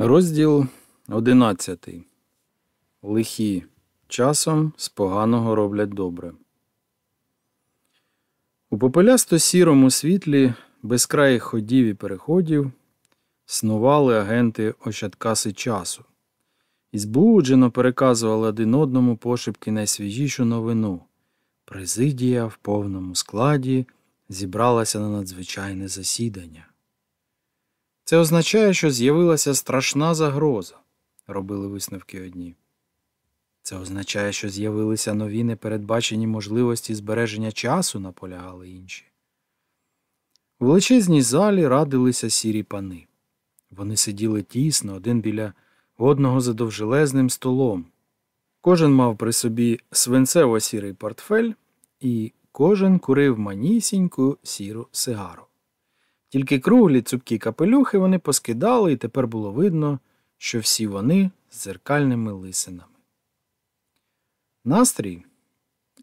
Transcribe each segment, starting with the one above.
Розділ одинадцятий. Лихі часом з поганого роблять добре. У попелясто сірому світлі безкраїх ходів і переходів снували агенти ощадкаси часу і збуджено переказували один одному пошепки найсвіжішу новину. Президія в повному складі зібралася на надзвичайне засідання. Це означає, що з'явилася страшна загроза, робили висновки одні. Це означає, що з'явилися нові непередбачені можливості збереження часу, наполягали інші. У величезній залі радилися сірі пани. Вони сиділи тісно, один біля одного за довжелезним столом. Кожен мав при собі свинцево сірий портфель, і кожен курив манісіньку сіру сигару. Тільки круглі цупкі капелюхи вони поскидали, і тепер було видно, що всі вони з зеркальними лисинами. Настрій,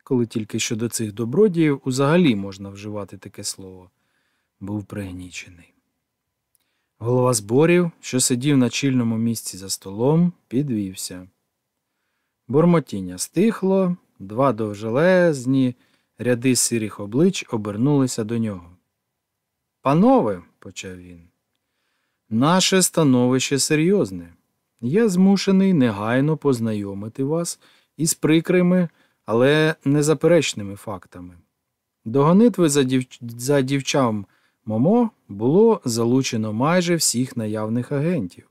коли тільки щодо цих добродіїв узагалі можна вживати таке слово, був пригнічений. Голова зборів, що сидів на чільному місці за столом, підвівся. Бурмотіння стихло, два довжелезні ряди сирих облич обернулися до нього. Панове, почав він, наше становище серйозне. Я змушений негайно познайомити вас із прикрими, але незаперечними фактами. До гонитви за, дів... за дівчам Момо було залучено майже всіх наявних агентів.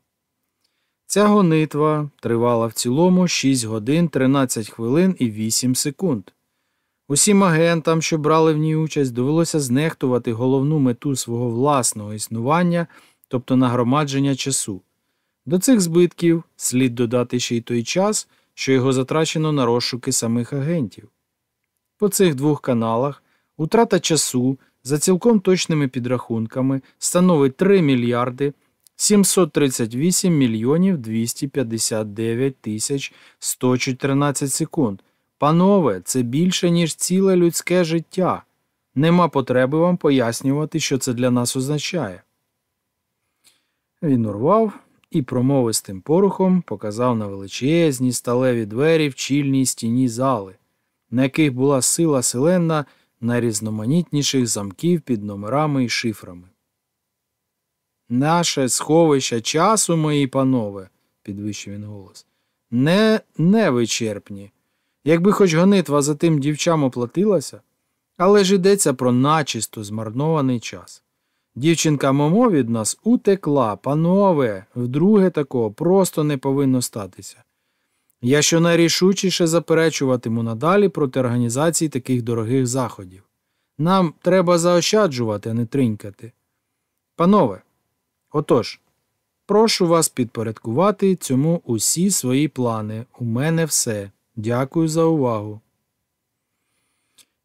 Ця гонитва тривала в цілому 6 годин 13 хвилин і 8 секунд. Усім агентам, що брали в ній участь, довелося знехтувати головну мету свого власного існування, тобто нагромадження часу. До цих збитків слід додати ще й той час, що його затрачено на розшуки самих агентів. По цих двох каналах утрата часу за цілком точними підрахунками становить 3 мільярди 738 мільйонів 259 тисяч 114 секунд. Панове, це більше, ніж ціле людське життя. Нема потреби вам пояснювати, що це для нас означає. Він урвав і промовистим порухом показав на величезні сталеві двері в чільній стіні зали, на яких була сила селенна найрізноманітніших замків під номерами і шифрами. Наше сховище часу, мої панове, підвищив він голос, не невичерпні. Якби хоч гонитва за тим дівчам оплатилася, але ж йдеться про начисто змарнований час. Дівчинка Момо від нас утекла, панове, вдруге такого просто не повинно статися. Я щонайрішучіше заперечуватиму надалі проти організації таких дорогих заходів. Нам треба заощаджувати, а не тринькати. Панове, отож, прошу вас підпорядкувати цьому усі свої плани. У мене все. Дякую за увагу.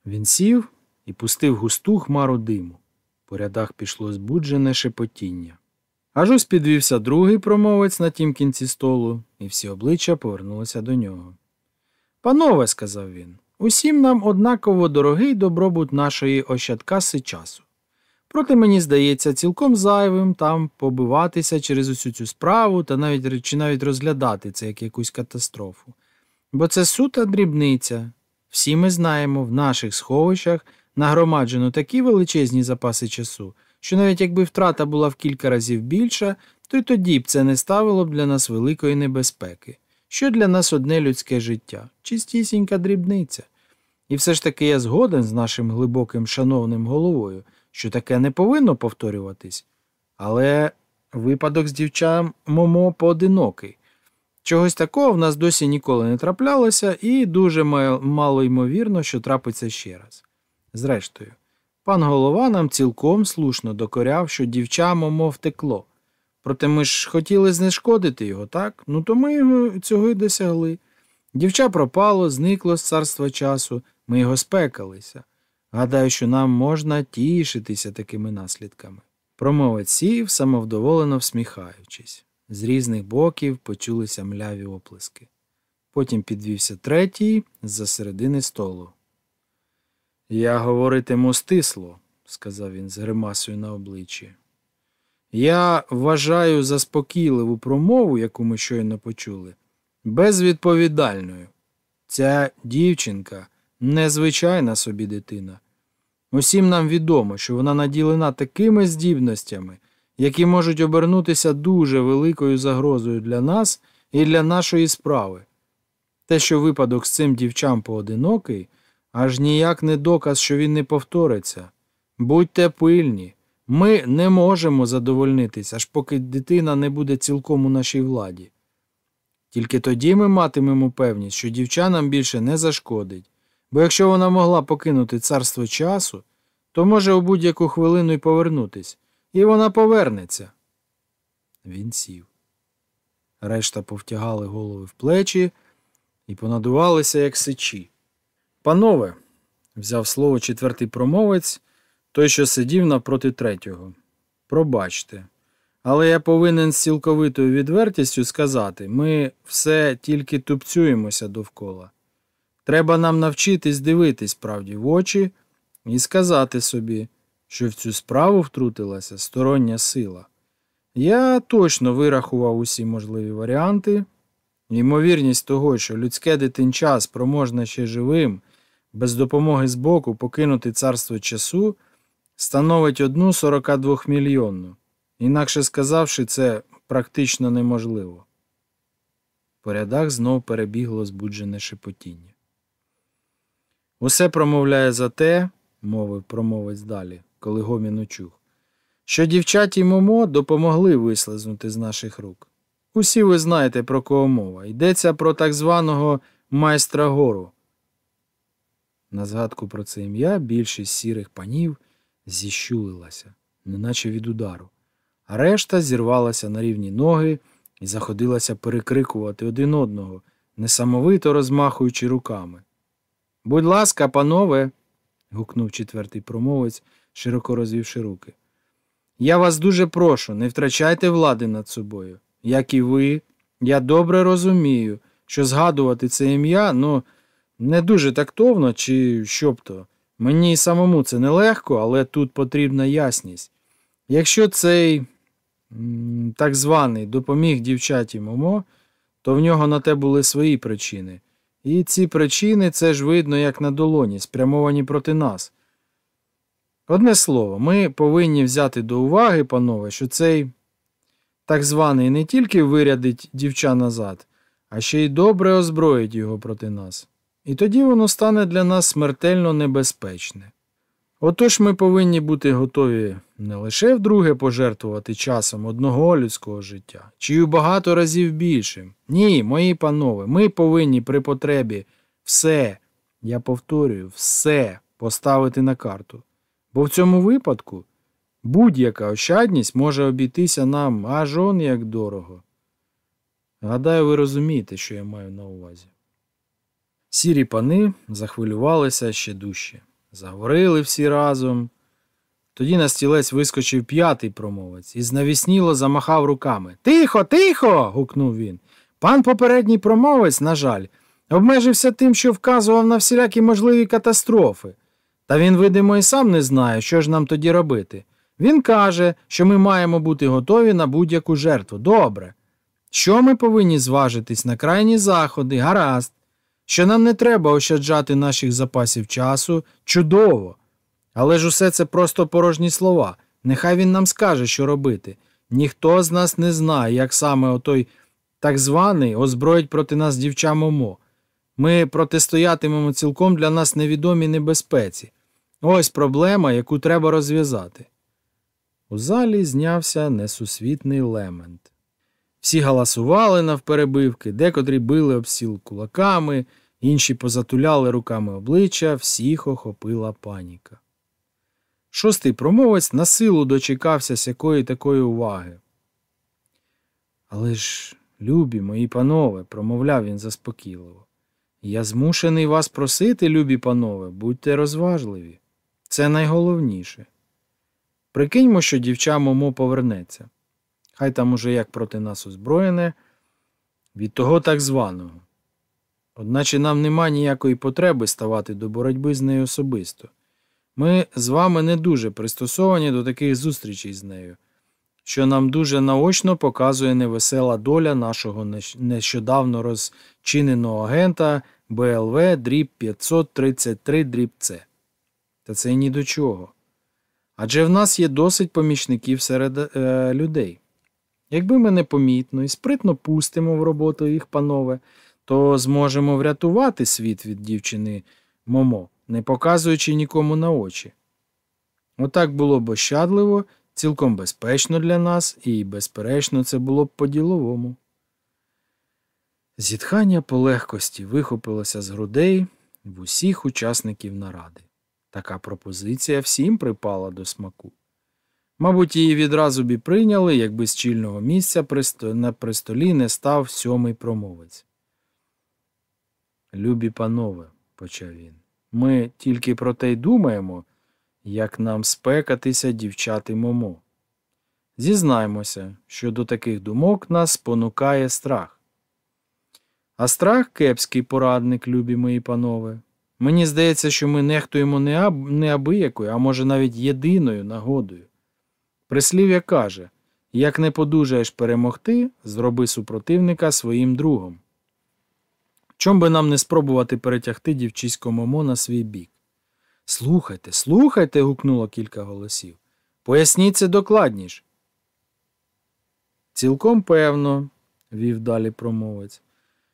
Він сів і пустив густу хмару диму. По рядах пішло збуджене шепотіння. Аж ось підвівся другий промовець на тім кінці столу, і всі обличчя повернулися до нього. Панове, сказав він, усім нам однаково дорогий добробут нашої ощадкаси часу. Проте мені здається цілком зайвим там побиватися через усю цю справу та навіть чи навіть розглядати це як якусь катастрофу. Бо це сута дрібниця. Всі ми знаємо, в наших сховищах нагромаджено такі величезні запаси часу, що навіть якби втрата була в кілька разів більша, то й тоді б це не ставило б для нас великої небезпеки, що для нас одне людське життя, чистісінька дрібниця. І все ж таки я згоден з нашим глибоким шановним головою, що таке не повинно повторюватись. Але випадок з дівчам Момо поодинокий. Чогось такого в нас досі ніколи не траплялося, і дуже мало ймовірно, що трапиться ще раз. Зрештою, пан голова нам цілком слушно докоряв, що дівча момо втекло. Проте ми ж хотіли знешкодити його, так? Ну то ми його цього й досягли. Дівча пропало, зникло з царства часу, ми його спекалися. Гадаю, що нам можна тішитися такими наслідками. Промовець сів, самовдоволено всміхаючись. З різних боків почулися мляві оплески. Потім підвівся третій з-за середини столу. Я говоритиму стисло, сказав він з гримасою на обличчі. Я вважаю заспокійливу промову, яку ми щойно почули, безвідповідальною. Ця дівчинка незвичайна собі дитина. Усім нам відомо, що вона наділена такими здібностями, які можуть обернутися дуже великою загрозою для нас і для нашої справи. Те, що випадок з цим дівчам поодинокий, аж ніяк не доказ, що він не повториться. Будьте пильні, ми не можемо задовольнитись, аж поки дитина не буде цілком у нашій владі. Тільки тоді ми матимемо певність, що дівча нам більше не зашкодить, бо якщо вона могла покинути царство часу, то може у будь-яку хвилину й повернутись, і вона повернеться. Він сів. Решта повтягали голови в плечі і понадувалися, як сичі. Панове, взяв слово четвертий промовець, той, що сидів напроти третього. Пробачте. Але я повинен з цілковитою відвертістю сказати ми все тільки тупцюємося довкола. Треба нам навчитись дивитись правді в очі і сказати собі, що в цю справу втрутилася стороння сила. Я точно вирахував усі можливі варіанти. Ймовірність того, що людське дитинча спроможне ще живим, без допомоги збоку покинути царство часу, становить одну 42 мільйонну. Інакше сказавши, це практично неможливо. По рядах знов перебігло збуджене шепотіння. Усе промовляє за те, мовив промовець далі, коли гомін учух, що дівчаті Момо допомогли вислизнути з наших рук. Усі ви знаєте, про кого мова. Йдеться про так званого майстра гору. На згадку про це ім'я більшість сірих панів зіщулилася, неначе від удару, а решта зірвалася на рівні ноги і заходилася перекрикувати один одного, несамовито розмахуючи руками. Будь ласка, панове, гукнув четвертий промовець, широко розвівши руки. Я вас дуже прошу, не втрачайте влади над собою. Як і ви, я добре розумію, що згадувати це ім'я, ну, не дуже тактовно, чи що. Мені самому це нелегко, але тут потрібна ясність. Якщо цей так званий допоміг дівчаті Момо, то в нього на те були свої причини. І ці причини це ж видно, як на долоні, спрямовані проти нас. Одне слово, ми повинні взяти до уваги, панове, що цей так званий не тільки вирядить дівча назад, а ще й добре озброїть його проти нас. І тоді воно стане для нас смертельно небезпечне. Отож ми повинні бути готові не лише вдруге пожертвувати часом одного людського життя, чи у багато разів більшим. Ні, мої панове, ми повинні при потребі все, я повторюю, все поставити на карту. Бо в цьому випадку будь-яка ощадність може обійтися нам аж он як дорого. Гадаю, ви розумієте, що я маю на увазі. Сірі пани захвилювалися ще дужче. Заговорили всі разом. Тоді на стілець вискочив п'ятий промовець і знавісніло замахав руками. Тихо, тихо. гукнув він. Пан попередній промовець, на жаль, обмежився тим, що вказував на всілякі можливі катастрофи. Та він, видимо, і сам не знає, що ж нам тоді робити. Він каже, що ми маємо бути готові на будь-яку жертву. Добре. Що ми повинні зважитись на крайні заходи, гаразд, що нам не треба ощаджати наших запасів часу, чудово. Але ж усе це просто порожні слова. Нехай він нам скаже, що робити. Ніхто з нас не знає, як саме отой так званий озброїть проти нас дівча Момо. Ми протистоятимемо цілком для нас невідомій небезпеці. Ось проблема, яку треба розв'язати. У залі знявся несусвітний лемент. Всі галасували навперебивки, декотрі били об стіл кулаками, інші позатуляли руками обличчя, всіх охопила паніка. Шостий промовець на силу дочекався сякої такої уваги. Але ж, любі мої панове, промовляв він заспокійливо, я змушений вас просити, любі панове, будьте розважливі. Це найголовніше. Прикиньмо, що дівча Момо повернеться. Хай там уже як проти нас озброєне, від того так званого. Одначе нам нема ніякої потреби ставати до боротьби з нею особисто. Ми з вами не дуже пристосовані до таких зустрічей з нею. що нам дуже наочно показує невесела доля нашого нещодавно розчиненого агента БЛВ дріб 533 дріб С. Та це ні до чого. Адже в нас є досить помічників серед е, людей. Якби ми непомітно і спритно пустимо в роботу їх, панове, то зможемо врятувати світ від дівчини Момо, не показуючи нікому на очі. Отак було б ощадливо, цілком безпечно для нас, і, безперечно, це було б по-діловому. Зітхання по легкості вихопилося з грудей в усіх учасників наради. Така пропозиція всім припала до смаку. Мабуть, її відразу б і прийняли, якби з чільного місця на престолі не став сьомий промовець. Любі панове, почав він, ми тільки про те й думаємо, як нам спекатися дівчати Момо. Зізнаймося, що до таких думок нас спонукає страх. А страх кепський порадник, любі мої панове. Мені здається, що ми нехтуємо не, аб... не абиякою, а може навіть єдиною нагодою. Прислів'я каже як не подужаєш перемогти, зроби супротивника своїм другом. Чом би нам не спробувати перетягти дівчисько Момо на свій бік? Слухайте, слухайте. гукнуло кілька голосів. Поясніть це докладніш. Цілком певно, вів далі промовець,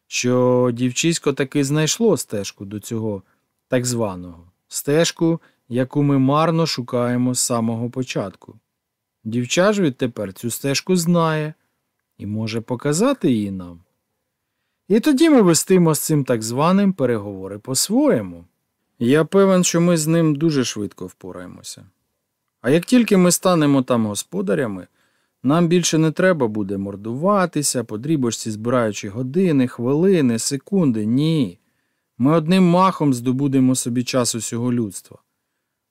що дівчисько таки знайшло стежку до цього так званого, стежку, яку ми марно шукаємо з самого початку. Дівча ж відтепер цю стежку знає і може показати її нам. І тоді ми вестимо з цим так званим переговори по-своєму. Я певен, що ми з ним дуже швидко впораємося. А як тільки ми станемо там господарями, нам більше не треба буде мордуватися, по дрібочці збираючи години, хвилини, секунди. Ні. Ми одним махом здобудемо собі час усього людства.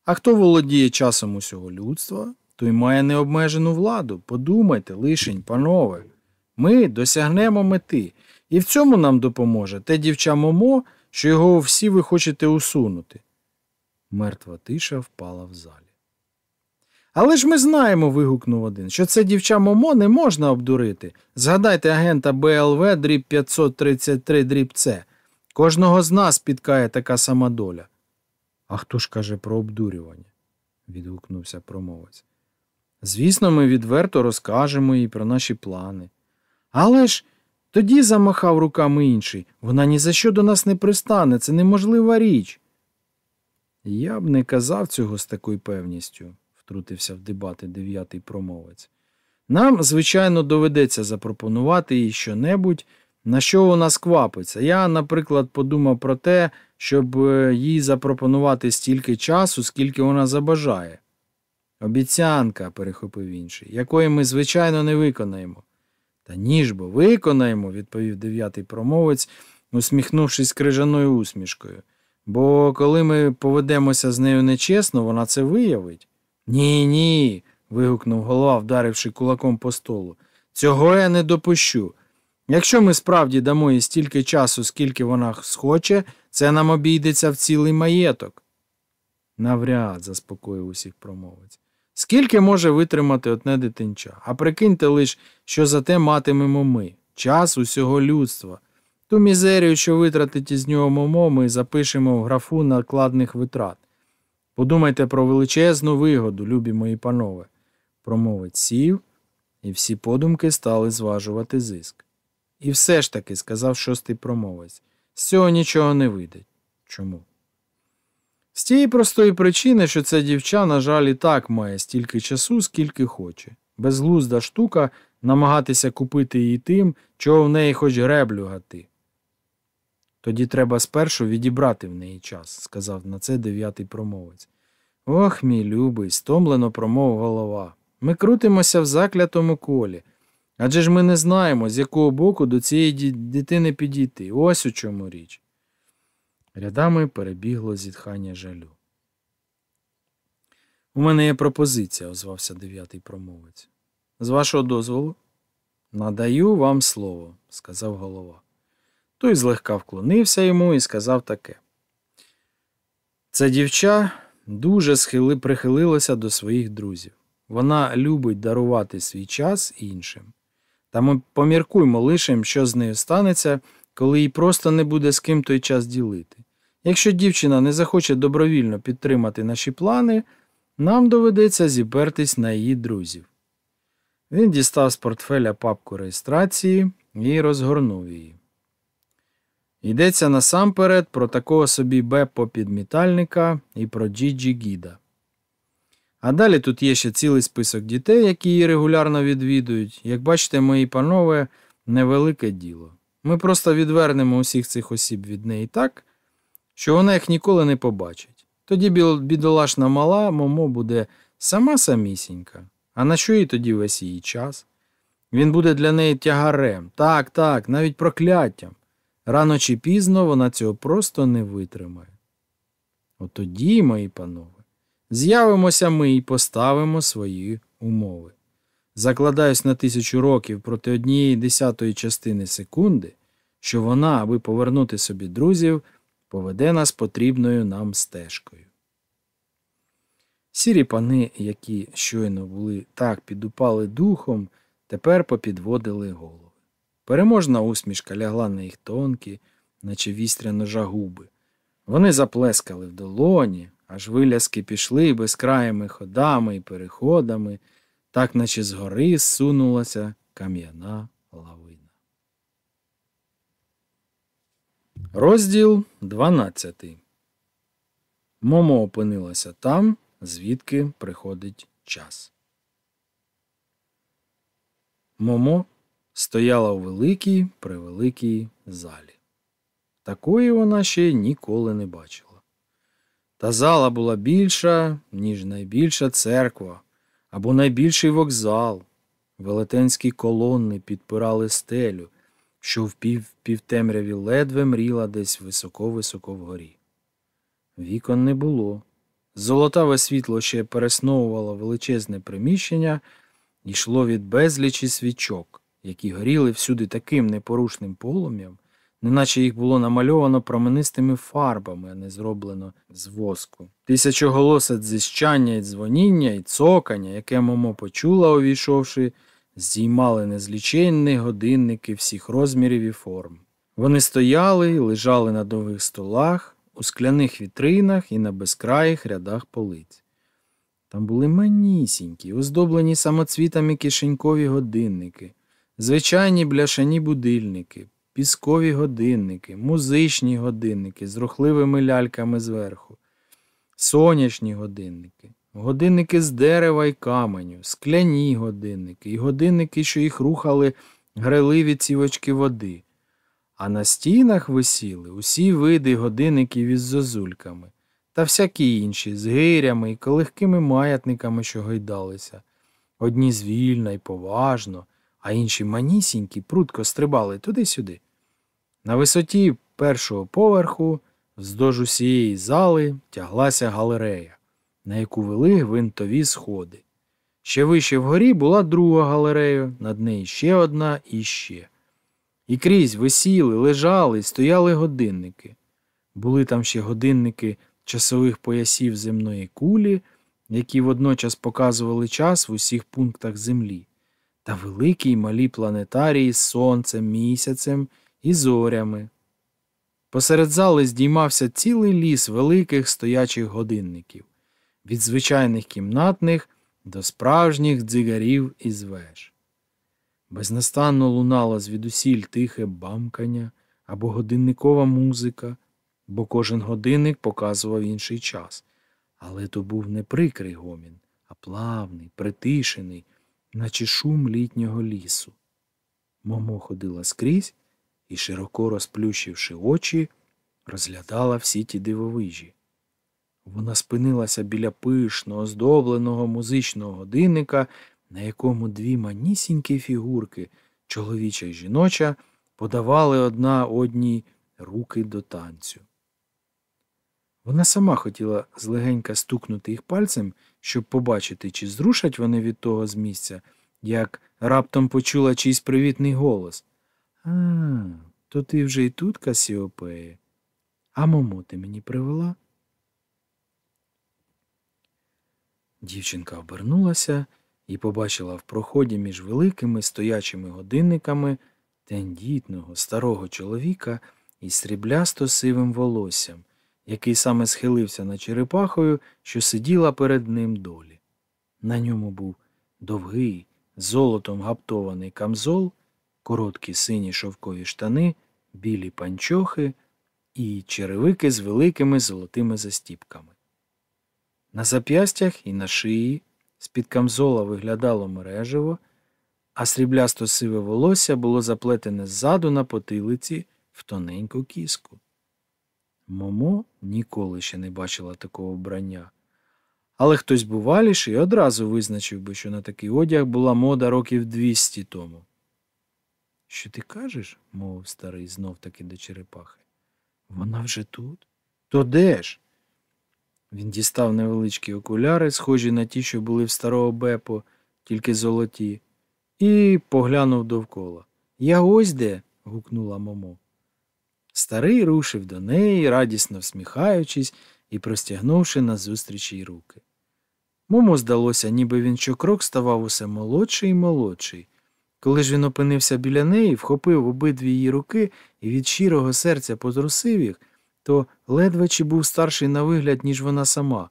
А хто володіє часом усього людства, той має необмежену владу. Подумайте, лишень, панове. Ми досягнемо мети, і в цьому нам допоможе те дівча Момо, що його всі ви хочете усунути. Мертва тиша впала в залі. Але ж ми знаємо, вигукнув один, що це дівча Момо не можна обдурити. Згадайте агента БЛВ дріб 533 дріб С. Кожного з нас спіткає така сама доля. А хто ж каже про обдурювання? відгукнувся промовець. Звісно, ми відверто розкажемо їй про наші плани. Але ж тоді замахав руками інший. Вона ні за що до нас не пристане, це неможлива річ. Я б не казав цього з такою певністю, втрутився в дебати дев'ятий промовець. Нам, звичайно, доведеться запропонувати їй щонебудь, на що вона сквапиться. Я, наприклад, подумав про те, щоб е, їй запропонувати стільки часу, скільки вона забажає. Обіцянка, перехопив інший, якої ми, звичайно, не виконаємо. Та ні ж бо виконаємо, відповів дев'ятий промовець, усміхнувшись крижаною усмішкою. Бо коли ми поведемося з нею нечесно, вона це виявить. Ні, ні. вигукнув голова, вдаривши кулаком по столу. Цього я не допущу. Якщо ми справді дамо їй стільки часу, скільки вона схоче, це нам обійдеться в цілий маєток. Навряд, заспокоїв усіх промовець. Скільки може витримати одне дитинча? А прикиньте лиш, що за те матимемо ми час усього людства. Ту мізерію, що витратить із нього момо, ми запишемо в графу накладних витрат. Подумайте про величезну вигоду, любі мої панове. Промовець сів, і всі подумки стали зважувати зиск. І все ж таки, сказав шостий промовець, з цього нічого не вийде. Чому? З тієї простої причини, що ця дівча, на жаль, і так має стільки часу, скільки хоче. Безглузда штука намагатися купити її тим, чого в неї хоч греблю гати. Тоді треба спершу відібрати в неї час, сказав на це дев'ятий промовець. Ох, мій любий, стомлено промовив голова. Ми крутимося в заклятому колі. Адже ж ми не знаємо, з якого боку до цієї дитини підійти. Ось у чому річ. Рядами перебігло зітхання жалю. У мене є пропозиція, озвався дев'ятий промовець. З вашого дозволу? Надаю вам слово, сказав голова. Той злегка вклонився йому і сказав таке. Це дівча дуже схили, прихилилося до своїх друзів. Вона любить дарувати свій час іншим. Та ми поміркуймо лишим, що з нею станеться, коли їй просто не буде з ким той час ділити. Якщо дівчина не захоче добровільно підтримати наші плани, нам доведеться зіпертись на її друзів. Він дістав з портфеля папку реєстрації і розгорнув її. Йдеться насамперед про такого собі Беппо підмітальника і про Джіджі Гіда. А далі тут є ще цілий список дітей, які її регулярно відвідують. Як бачите, мої панове, невелике діло. Ми просто відвернемо усіх цих осіб від неї так, що вона їх ніколи не побачить. Тоді бідолашна мала Момо буде сама самісінька. А на що їй тоді весь її час? Він буде для неї тягарем, так, так, навіть прокляттям. Рано чи пізно вона цього просто не витримає. От тоді, мої панове, з'явимося ми і поставимо свої умови. Закладаюсь на тисячу років проти однієї десятої частини секунди, що вона, аби повернути собі друзів, поведе нас потрібною нам стежкою. Сірі пани, які щойно були так підупали духом, тепер попідводили голови. Переможна усмішка лягла на їх тонкі, наче вістряно жагуби. Вони заплескали в долоні, аж виляски пішли безкраїми ходами і переходами, так наче згори зсунулася кам'яна лавина. Розділ 12 Момо опинилася там, звідки приходить час. Момо стояла у великій превеликій залі. Такої вона ще ніколи не бачила. Та зала була більша, ніж найбільша церква або найбільший вокзал. Велетенські колони підпирали стелю, що в пів півтемряві ледве мріла десь високо-високо вгорі. Вікон не було. Золотаве світло ще пересновувало величезне приміщення йшло від безлічі свічок, які горіли всюди таким непорушним полум'ям, неначе їх було намальовано променистими фарбами, а не зроблено з воску. Тисячоголосе дзищання і дзвоніння, і цокання, яке Момо почула, увійшовши, здіймали незліченні годинники всіх розмірів і форм. Вони стояли і лежали на довгих столах, у скляних вітринах і на безкраїх рядах полиць. Там були манісінькі, оздоблені самоцвітами кишенькові годинники, звичайні бляшані будильники, піскові годинники, музичні годинники з рухливими ляльками зверху, сонячні годинники, годинники з дерева й каменю, скляні годинники і годинники, що їх рухали грайливі цівочки води. А на стінах висіли усі види годинників із зозульками та всякі інші з гирями і колегкими маятниками, що гойдалися. Одні звільно й поважно, а інші манісінькі прудко стрибали туди-сюди. На висоті першого поверху, вздовж усієї зали, тяглася галерея, на яку вели гвинтові сходи. Ще вище вгорі була друга галерея, над нею ще одна і ще. І крізь висіли, лежали, стояли годинники. Були там ще годинники часових поясів земної кулі, які водночас показували час в усіх пунктах Землі, та великі й малі планетарії з сонцем, місяцем і зорями. Посеред зали здіймався цілий ліс великих стоячих годинників, від звичайних кімнатних до справжніх дзигарів із веж. Безнастанно лунало звідусіль тихе бамкання або годинникова музика, бо кожен годинник показував інший час. Але то був не прикрий гомін, а плавний, притишений, наче шум літнього лісу. Момо ходила скрізь і, широко розплющивши очі, розглядала всі ті дивовижі. Вона спинилася біля пишно оздобленого музичного годинника, на якому дві манісінькі фігурки, чоловіча й жіноча, подавали одна одній руки до танцю. Вона сама хотіла злегенька стукнути їх пальцем, щоб побачити, чи зрушать вони від того з місця, як раптом почула чийсь привітний голос. А, то ти вже й тут, Касіопеє. А Момо ти мені привела? Дівчинка обернулася і побачила в проході між великими стоячими годинниками тендітного старого чоловіка із сріблясто сивим волоссям, який саме схилився над черепахою, що сиділа перед ним долі. На ньому був довгий, золотом гаптований камзол, короткі сині шовкові штани, білі панчохи і черевики з великими золотими застіпками. На зап'ястях і на шиї з-під камзола виглядало мережево, а сріблясто сиве волосся було заплетене ззаду на потилиці в тоненьку кіску. Момо ніколи ще не бачила такого вбрання. Але хтось буваліший одразу визначив би, що на такий одяг була мода років двісті тому. Що ти кажеш? мовив старий знов таки до черепахи. Вона вже тут? То де ж? Він дістав невеличкі окуляри, схожі на ті, що були в старого Бепо, тільки золоті, і поглянув довкола. Я ось де. гукнула Момо. Старий рушив до неї, радісно всміхаючись і простягнувши назустріч їй руки. Момо здалося, ніби він щокрок ставав усе молодший і молодший. Коли ж він опинився біля неї, вхопив обидві її руки і від щирого серця потрусив їх, то ледве чи був старший на вигляд, ніж вона сама.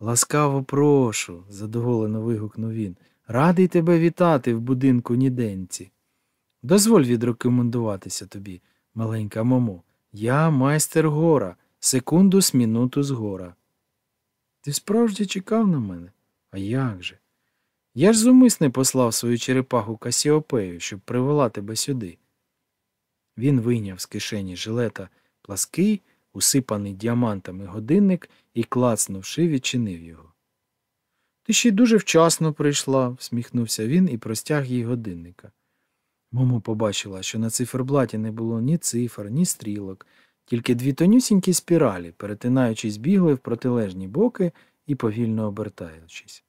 Ласкаво прошу, задоволено вигукнув він. Радий тебе вітати в будинку ніденці. Дозволь відрекомендуватися тобі, маленька Момо. Я майстер гора, секундус мінутус гора. Ти справді чекав на мене? А як же? Я ж зумисне послав свою черепаху Касіопею, щоб привела тебе сюди. Він вийняв з кишені жилета плаский, усипаний діамантами годинник і, клацнувши, відчинив його. Ти ще й дуже вчасно прийшла, всміхнувся він і простяг їй годинника. Момо побачила, що на циферблаті не було ні цифр, ні стрілок, тільки дві тонюсінькі спіралі, перетинаючись, бігли в протилежні боки і повільно обертаючись.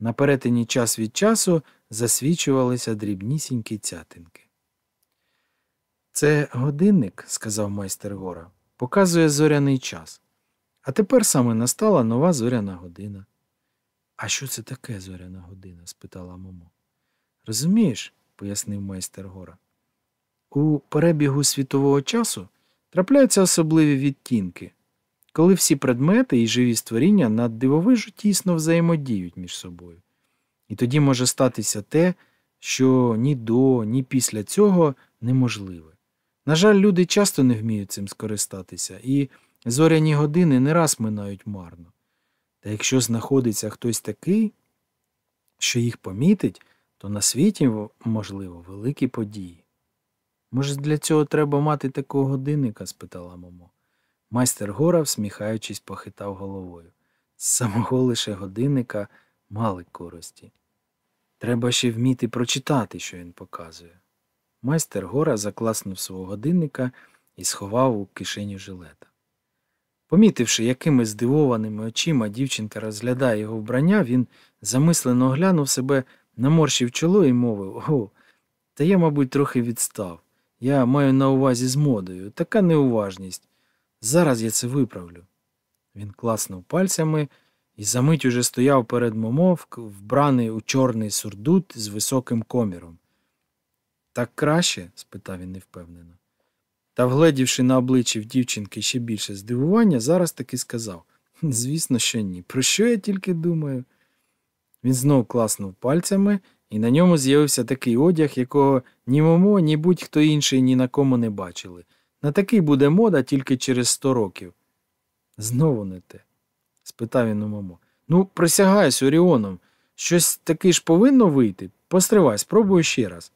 На перетині час від часу засвічувалися дрібнісінькі цятинки. Це годинник, сказав майстер Гора, показує зоряний час. А тепер саме настала нова зоряна година. А що це таке зоряна година? спитала Момо. Розумієш, пояснив майстер Гора. У перебігу світового часу трапляються особливі відтінки, коли всі предмети і живі створіння наддивовижу тісно взаємодіють між собою. І тоді може статися те, що ні до, ні після цього неможливе. На жаль, люди часто не вміють цим скористатися, і зоряні години не раз минають марно. Та якщо знаходиться хтось такий, що їх помітить, то на світі, можливо, великі події. Може, для цього треба мати такого годинника? спитала Момо. Майстер Гора, всміхаючись, похитав головою. З самого лише годинника мали користі. Треба ще вміти прочитати, що він показує. Майстер Гора закласнув свого годинника і сховав у кишеню жилета. Помітивши, якими здивованими очима дівчинка розглядає його вбрання, він замислено оглянув себе, наморщив чоло і мовив О, та я, мабуть, трохи відстав. Я маю на увазі з модою, така неуважність. Зараз я це виправлю. Він класнув пальцями і за мить уже стояв перед Момов, вбраний у чорний сурдут з високим коміром. Так краще? спитав він невпевнено. Та, вгледівши на обличчі в дівчинки ще більше здивування, зараз таки сказав Звісно, що ні. Про що я тільки думаю? Він знов класнув пальцями, і на ньому з'явився такий одяг, якого ні Момо, ні будь-хто інший ні на кому не бачили. На такий буде мода тільки через сто років. Знову не те? спитав він у Момо. Ну, присягаюсь Оріоном. Щось таки ж повинно вийти. Постривай, спробую ще раз.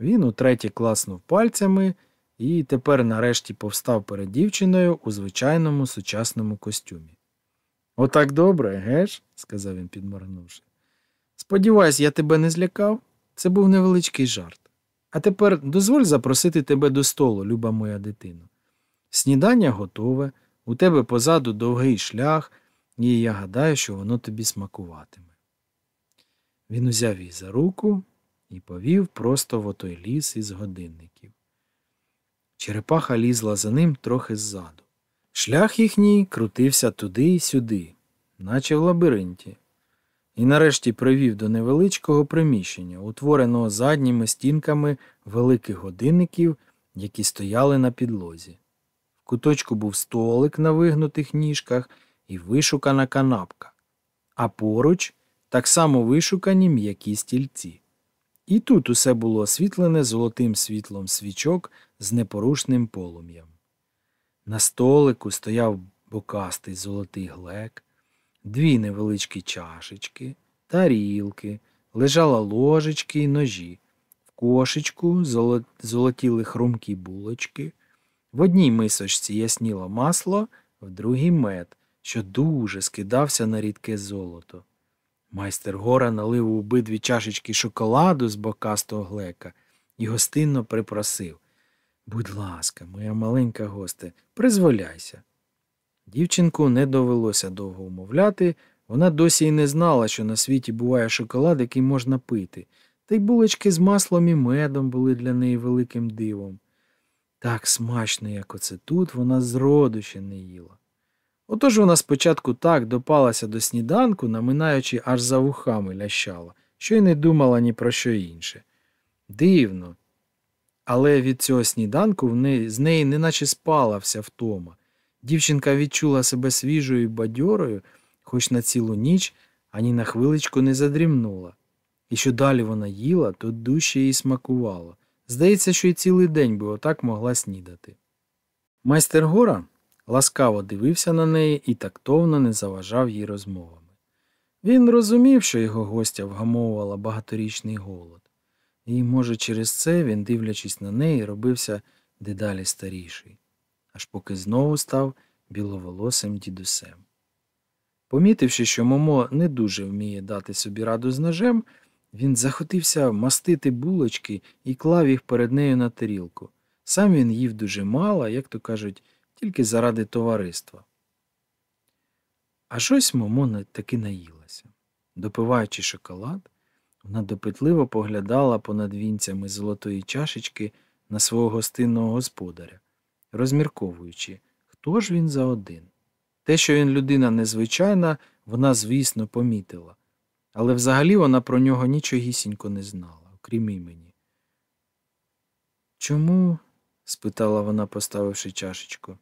Він утретє класнув пальцями і тепер нарешті повстав перед дівчиною у звичайному сучасному костюмі. Отак добре, геш? сказав він, підморгнувши. Сподіваюсь, я тебе не злякав. Це був невеличкий жарт. А тепер дозволь запросити тебе до столу, люба моя дитино. Снідання готове, у тебе позаду довгий шлях, і я гадаю, що воно тобі смакуватиме. Він узяв її за руку і повів просто в отой ліс із годинників. Черепаха лізла за ним трохи ззаду. Шлях їхній крутився туди й сюди. наче в лабіринті, і нарешті привів до невеличкого приміщення, утвореного задніми стінками великих годинників, які стояли на підлозі. В куточку був столик на вигнутих ніжках і вишукана канапка, а поруч так само вишукані м'які стільці. І тут усе було освітлене золотим світлом свічок з непорушним полум'ям. На столику стояв бокастий золотий глек, дві невеличкі чашечки, тарілки, лежала ложечки і ножі, в кошечку золотіли хрумкі булочки, в одній мисочці ясніло масло, в другій мед, що дуже скидався на рідке золото. Майстер гора налив у обидві чашечки шоколаду з бокастого глека і гостинно припросив Будь ласка, моя маленька госте, призволяйся. Дівчинку не довелося довго умовляти, вона досі й не знала, що на світі буває шоколад, який можна пити, та й булочки з маслом і медом були для неї великим дивом. Так смачно, як оце тут, вона зроду ще не їла. Отож вона спочатку так допалася до сніданку, наминаючи аж за вухами лящала, що й не думала ні про що інше. Дивно. Але від цього сніданку в неї, з неї неначе спала вся втома. Дівчинка відчула себе свіжою і бадьорою, хоч на цілу ніч ані на хвиличку не задрімнула. І що далі вона їла, то дужче їй смакувало. Здається, що й цілий день би отак могла снідати. Майстер Гора ласкаво дивився на неї і тактовно не заважав їй розмовами. Він розумів, що його гостя вгамовувала багаторічний голод, і, може, через це він, дивлячись на неї, робився дедалі старіший, аж поки знову став біловолосим дідусем. Помітивши, що Момо не дуже вміє дати собі раду з ножем, він захотівся мастити булочки і клав їх перед нею на тарілку. Сам він їв дуже мало, як то кажуть, тільки заради товариства. А щось Момо таки наїлася. Допиваючи шоколад, вона допитливо поглядала понад вінцями золотої чашечки на свого гостинного господаря, розмірковуючи, хто ж він за один. Те, що він людина незвичайна, вона, звісно, помітила, але взагалі вона про нього нічогісінько не знала, окрім імені. Чому? спитала вона, поставивши чашечку.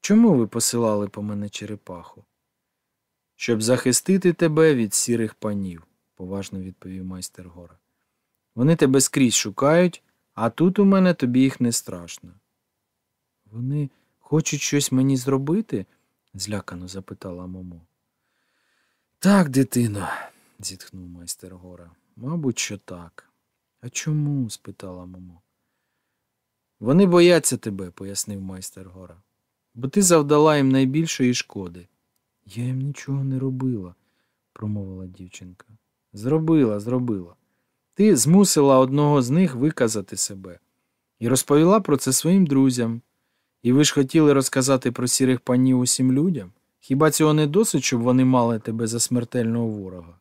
Чому ви посилали по мене черепаху? Щоб захистити тебе від сірих панів, поважно відповів майстер гора. Вони тебе скрізь шукають, а тут у мене тобі їх не страшно. Вони хочуть щось мені зробити? злякано запитала Момо. Так, дитино, зітхнув майстер гора. Мабуть, що так. А чому? спитала Момо. Вони бояться тебе, пояснив майстер гора, бо ти завдала їм найбільшої шкоди. Я їм нічого не робила, промовила дівчинка. Зробила, зробила. Ти змусила одного з них виказати себе і розповіла про це своїм друзям. І ви ж хотіли розказати про сірих панів усім людям? Хіба цього не досить, щоб вони мали тебе за смертельного ворога?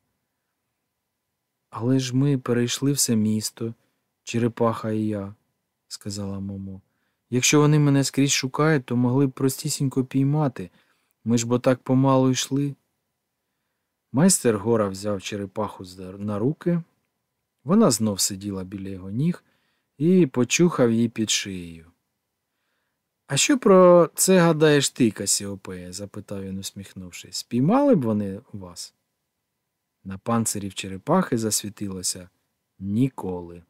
Але ж ми перейшли все місто, черепаха і я, сказала Момо. Якщо вони мене скрізь шукають, то могли б простісінько піймати. Ми ж бо так помалу йшли. Майстер гора взяв черепаху на руки. Вона знов сиділа біля його ніг і почухав її під шиєю. А що про це гадаєш ти, Касіопея? запитав він, усміхнувшись. Спіймали б вони вас? На панцирі в черепахи засвітилося ніколи.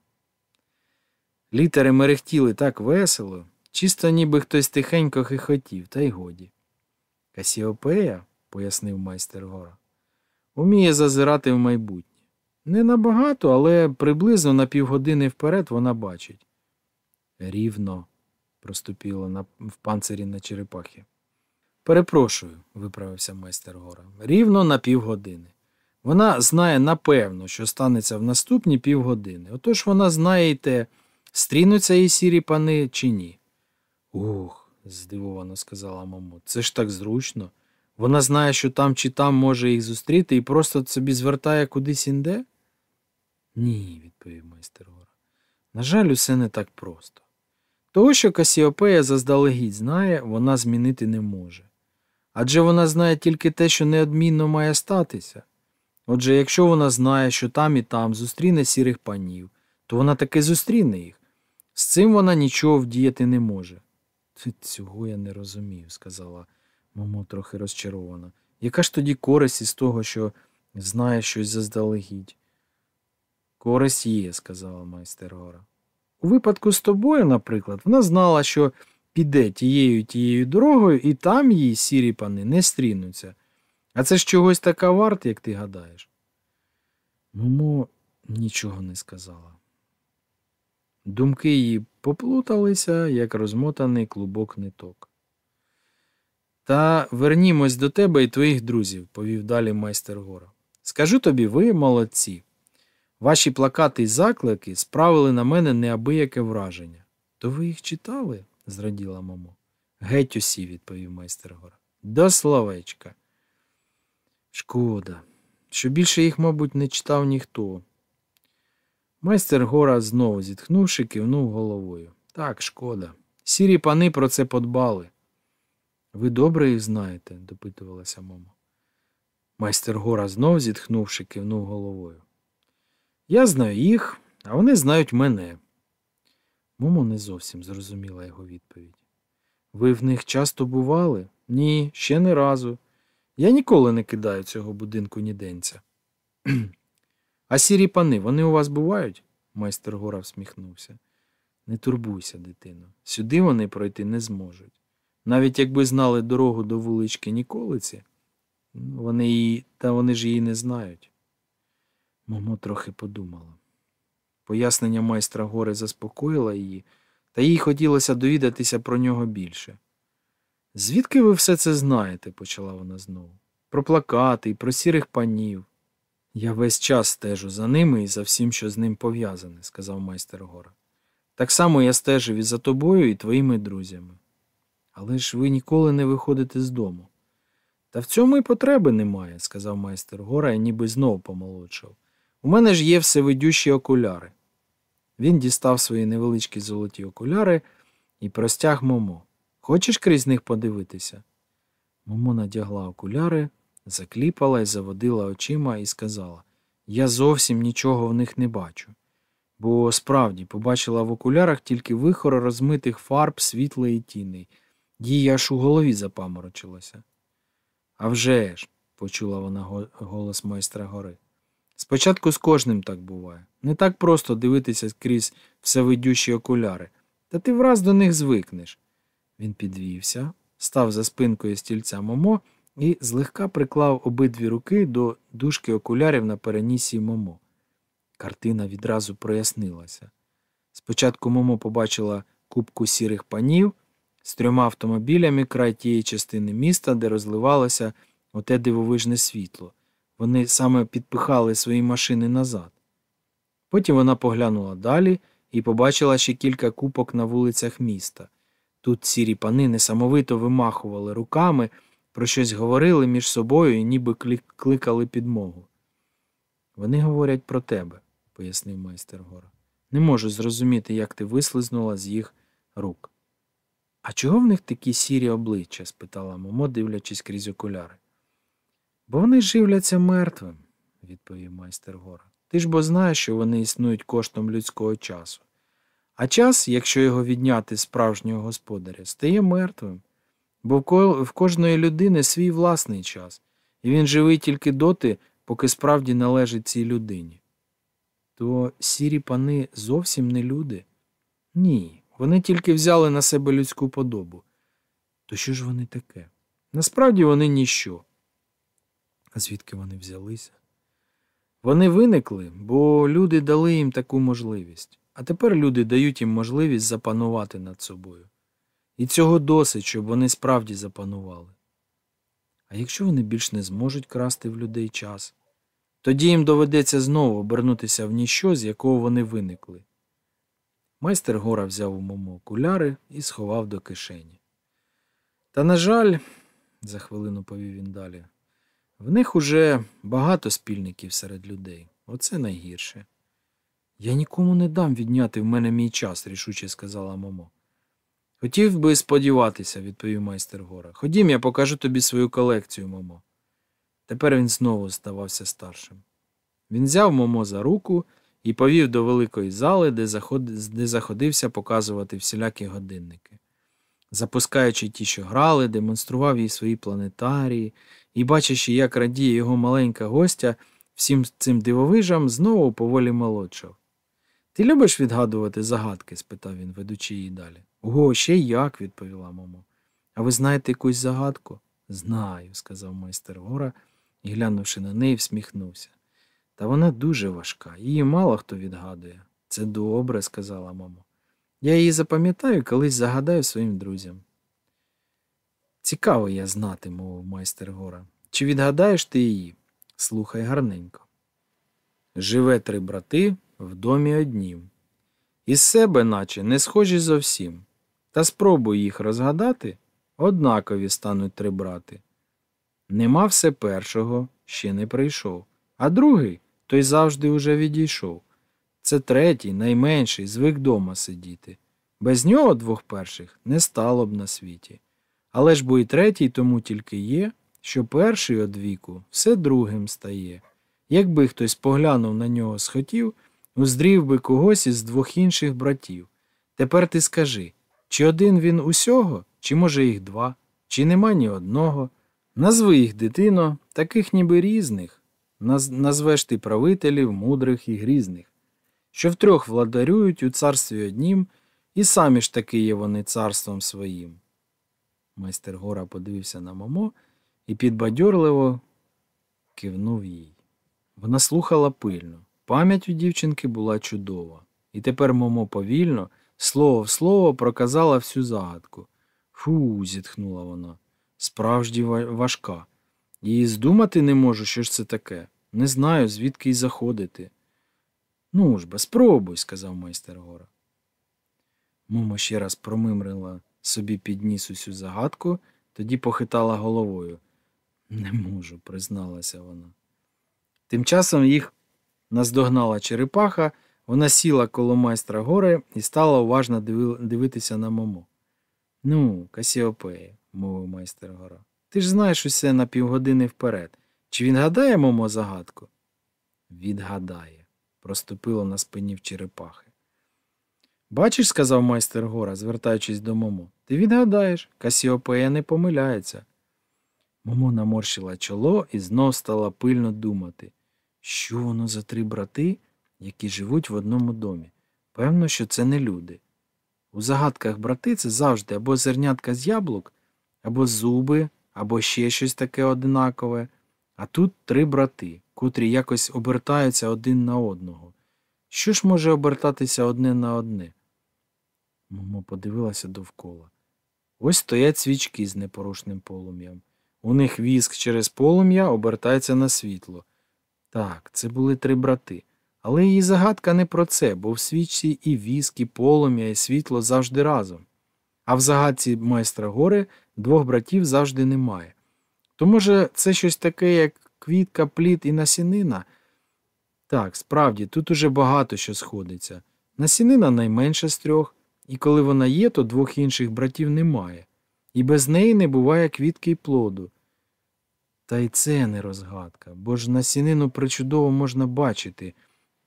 Літери мерехтіли так весело, чисто ніби хтось тихенько хихотів, та й годі. Касіопея, пояснив майстер гора, уміє зазирати в майбутнє. Не набагато, але приблизно на півгодини вперед вона бачить. Рівно, проступіло на, в панцирі на черепахі. Перепрошую, виправився майстер гора. Рівно на півгодини. Вона знає напевно, що станеться в наступні півгодини. Отож вона знає й те, стрінуться їй сірі пани чи ні. Ух, здивовано сказала мамо, це ж так зручно. Вона знає, що там чи там може їх зустріти і просто собі звертає кудись інде? Ні, відповів майстер гора. На жаль, усе не так просто. Того, що Касіопея заздалегідь знає, вона змінити не може. Адже вона знає тільки те, що неодмінно має статися. Отже, якщо вона знає, що там і там зустріне сірих панів, то вона таки зустріне їх. З цим вона нічого вдіяти не може. Цього я не розумію, сказала Момо трохи розчарована. Яка ж тоді користь із того, що знає щось заздалегідь? Користь є, сказала майстер Гора. У випадку з тобою, наприклад, вона знала, що піде тією тією дорогою, і там її сірі пани не стрінуться. А це ж чогось така варта, як ти гадаєш. Момо нічого не сказала. Думки її поплуталися, як розмотаний клубок ниток. Та вернімось до тебе і твоїх друзів, повів далі майстер Гора. Скажу тобі, ви молодці. Ваші плакати й заклики справили на мене неабияке враження. То ви їх читали? зраділа мамо. Геть усі, відповів майстер Гора. До словечка. Шкода, що більше їх, мабуть, не читав ніхто. Майстер Гора, знову зітхнувши, кивнув головою. Так, шкода. Сірі пани про це подбали. Ви добре їх знаєте, допитувалася мама. Майстер Гора знов зітхнувши, кивнув головою. Я знаю їх, а вони знають мене. Момо не зовсім зрозуміла його відповідь. Ви в них часто бували? Ні, ще не разу. Я ніколи не кидаю цього будинку ніденця. А сірі пани, вони у вас бувають? майстер Гора всміхнувся. Не турбуйся, дитино. Сюди вони пройти не зможуть. Навіть якби знали дорогу до вулички Ніколиці, вони її, та вони ж її не знають. Момо трохи подумала. Пояснення майстра гори заспокоїла її, та їй хотілося довідатися про нього більше. Звідки ви все це знаєте? почала вона знову. Про плакати і про сірих панів. Я весь час стежу за ними і за всім, що з ним пов'язане, сказав майстер Гора. Так само я стежив і за тобою, і твоїми друзями. Але ж ви ніколи не виходите з дому. Та в цьому і потреби немає, сказав майстер Гора і ніби знов помолодшав. У мене ж є всевидющі окуляри. Він дістав свої невеличкі золоті окуляри і простяг Момо. Хочеш крізь них подивитися? Момо надягла окуляри, закліпала і заводила очима і сказала Я зовсім нічого в них не бачу. Бо справді побачила в окулярах тільки вихор розмитих фарб світлої тіни, їй аж у голові запаморочилося. «А вже ж», – почула вона голос майстра гори. Спочатку з кожним так буває. Не так просто дивитися крізь всевидющі окуляри, та ти враз до них звикнеш. Він підвівся, став за спинкою стільця Момо і злегка приклав обидві руки до дужки окулярів на перенісі Момо. Картина відразу прояснилася. Спочатку Момо побачила кубку сірих панів з трьома автомобілями край тієї частини міста, де розливалося оте дивовижне світло. Вони саме підпихали свої машини назад. Потім вона поглянула далі і побачила ще кілька купок на вулицях міста. Тут сірі пани несамовито вимахували руками, про щось говорили між собою і ніби кликали підмогу. Вони говорять про тебе, пояснив майстер Гора. Не можу зрозуміти, як ти вислизнула з їх рук. А чого в них такі сірі обличчя? спитала Момо, дивлячись крізь окуляри. Бо вони живляться мертвим, відповів майстер Гора. Ти ж бо знаєш, що вони існують коштом людського часу. А час, якщо його відняти з справжнього господаря, стає мертвим, бо в кожної людини свій власний час, і він живий тільки доти, поки справді належить цій людині. То сірі пани зовсім не люди? Ні, вони тільки взяли на себе людську подобу. То що ж вони таке? Насправді вони ніщо. А звідки вони взялися? Вони виникли, бо люди дали їм таку можливість, а тепер люди дають їм можливість запанувати над собою. І цього досить, щоб вони справді запанували. А якщо вони більш не зможуть красти в людей час, тоді їм доведеться знову обернутися в ніщо, з якого вони виникли. Майстер гора взяв у Момо окуляри і сховав до кишені. Та, на жаль, за хвилину повів він далі. В них уже багато спільників серед людей. Оце найгірше. Я нікому не дам відняти в мене мій час, рішуче сказала Момо. Хотів би сподіватися, відповів майстер гора. Ходім, я покажу тобі свою колекцію, Момо. Тепер він знову ставався старшим. Він взяв Момо за руку і повів до великої зали, де, заходився показувати всілякі годинники. Запускаючи ті, що грали, демонстрував їй свої планетарії і, бачачи, як радіє його маленька гостя, всім цим дивовижам знову поволі молодшав. Ти любиш відгадувати загадки? спитав він, ведучи її далі. Ого, ще як, відповіла Момо. А ви знаєте якусь загадку? Знаю, сказав майстер гора і, глянувши на неї, всміхнувся. Та вона дуже важка, її мало хто відгадує. Це добре, сказала мамо. Я її запам'ятаю, колись загадаю своїм друзям. Цікаво я знати, мовив майстер гора. Чи відгадаєш ти її? Слухай гарненько. Живе три брати в домі однім. Із себе, наче, не схожі зовсім. Та спробуй їх розгадати, однакові стануть три брати. Нема все першого, ще не прийшов, а другий той завжди уже відійшов. Це третій, найменший, звик дома сидіти. Без нього двох перших не стало б на світі. Але ж бо і третій тому тільки є, що перший од віку все другим стає. Якби хтось поглянув на нього схотів, уздрів би когось із двох інших братів. Тепер ти скажи, чи один він усього, чи може їх два, чи нема ні одного. Назви їх, дитино, таких ніби різних. Наз... Назвеш ти правителів, мудрих і грізних, що втрьох владарюють у царстві однім, і самі ж таки є вони царством своїм. Майстер гора подивився на Момо і підбадьорливо кивнув їй. Вона слухала пильно. Пам'ять у дівчинки була чудова, і тепер Момо повільно, слово в слово, проказала всю загадку. Фу, зітхнула вона. Справді важка. І здумати не можу, що ж це таке. Не знаю, звідки й заходити. Ну ж бо, спробуй, сказав майстер гора. Момо ще раз промимрила собі під ніс усю загадку, тоді похитала головою. Не можу, призналася вона. Тим часом їх наздогнала черепаха, вона сіла коло майстра гори і стала уважно дивитися на Момо. Ну, Касіопея, мовив майстер гора. Ти ж знаєш усе на півгодини вперед. Чи він гадає Момо загадку? Відгадає, проступило на спині в черепахи. Бачиш, сказав майстер гора, звертаючись до Момо, ти відгадаєш, Касіопея не помиляється. Момо наморщила чоло і знов стала пильно думати, що воно за три брати, які живуть в одному домі. Певно, що це не люди. У загадках брати це завжди або зернятка з яблук, або зуби, або ще щось таке одинакове. А тут три брати, котрі якось обертаються один на одного. Що ж може обертатися одне на одне? Момо подивилася довкола. Ось стоять свічки з непорушним полум'ям. У них віск через полум'я обертається на світло. Так, це були три брати. Але її загадка не про це, бо в свічці і віск, і полум'я, і світло завжди разом. А в загадці майстра гори двох братів завжди немає. То, може, це щось таке, як квітка, плід і насінина? Так, справді, тут уже багато що сходиться. Насінина найменша з трьох, і коли вона є, то двох інших братів немає, і без неї не буває квітки й плоду. Та й це не розгадка, бо ж насінину причудово можна бачити.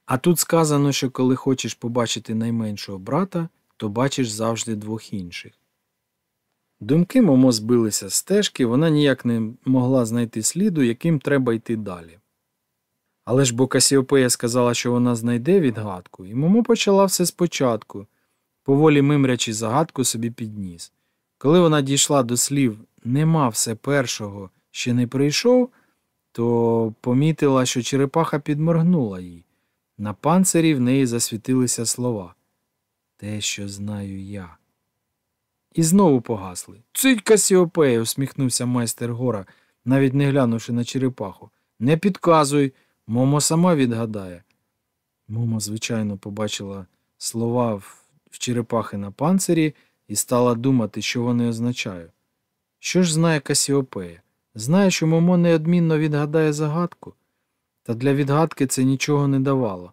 А тут сказано, що коли хочеш побачити найменшого брата, то бачиш завжди двох інших. Думки Момо збилися з стежки, вона ніяк не могла знайти сліду, яким треба йти далі. Але ж бо Касіопея сказала, що вона знайде відгадку, і Момо почала все спочатку, поволі мимрячи загадку собі підніс. Коли вона дійшла до слів нема все першого, ще не прийшов, то помітила, що черепаха підморгнула їй. На панцирі в неї засвітилися слова Те, що знаю я. І знову погасли. Цить Касіопея, усміхнувся майстер гора, навіть не глянувши на черепаху. Не підказуй, Момо сама відгадає. Момо, звичайно, побачила слова в черепахи на панцирі і стала думати, що вони означають. Що ж знає Касіопея? Знає, що Момо неодмінно відгадає загадку, та для відгадки це нічого не давало.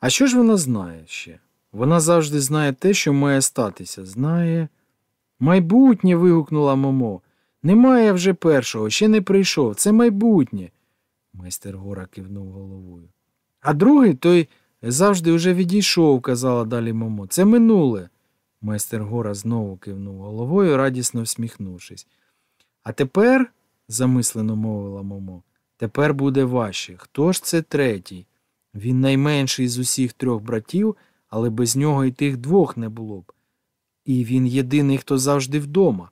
А що ж вона знає ще? Вона завжди знає те, що має статися. Знає. Майбутнє. вигукнула Момо. Немає вже першого, ще не прийшов. Це майбутнє. Майстер гора кивнув головою. А другий той завжди вже відійшов, казала далі Момо. Це минуле. Майстер гора знову кивнув головою, радісно всміхнувшись. А тепер, замислено мовила Момо, тепер буде важче. Хто ж це третій? Він найменший з усіх трьох братів, але без нього і тих двох не було б. І він єдиний, хто завжди вдома.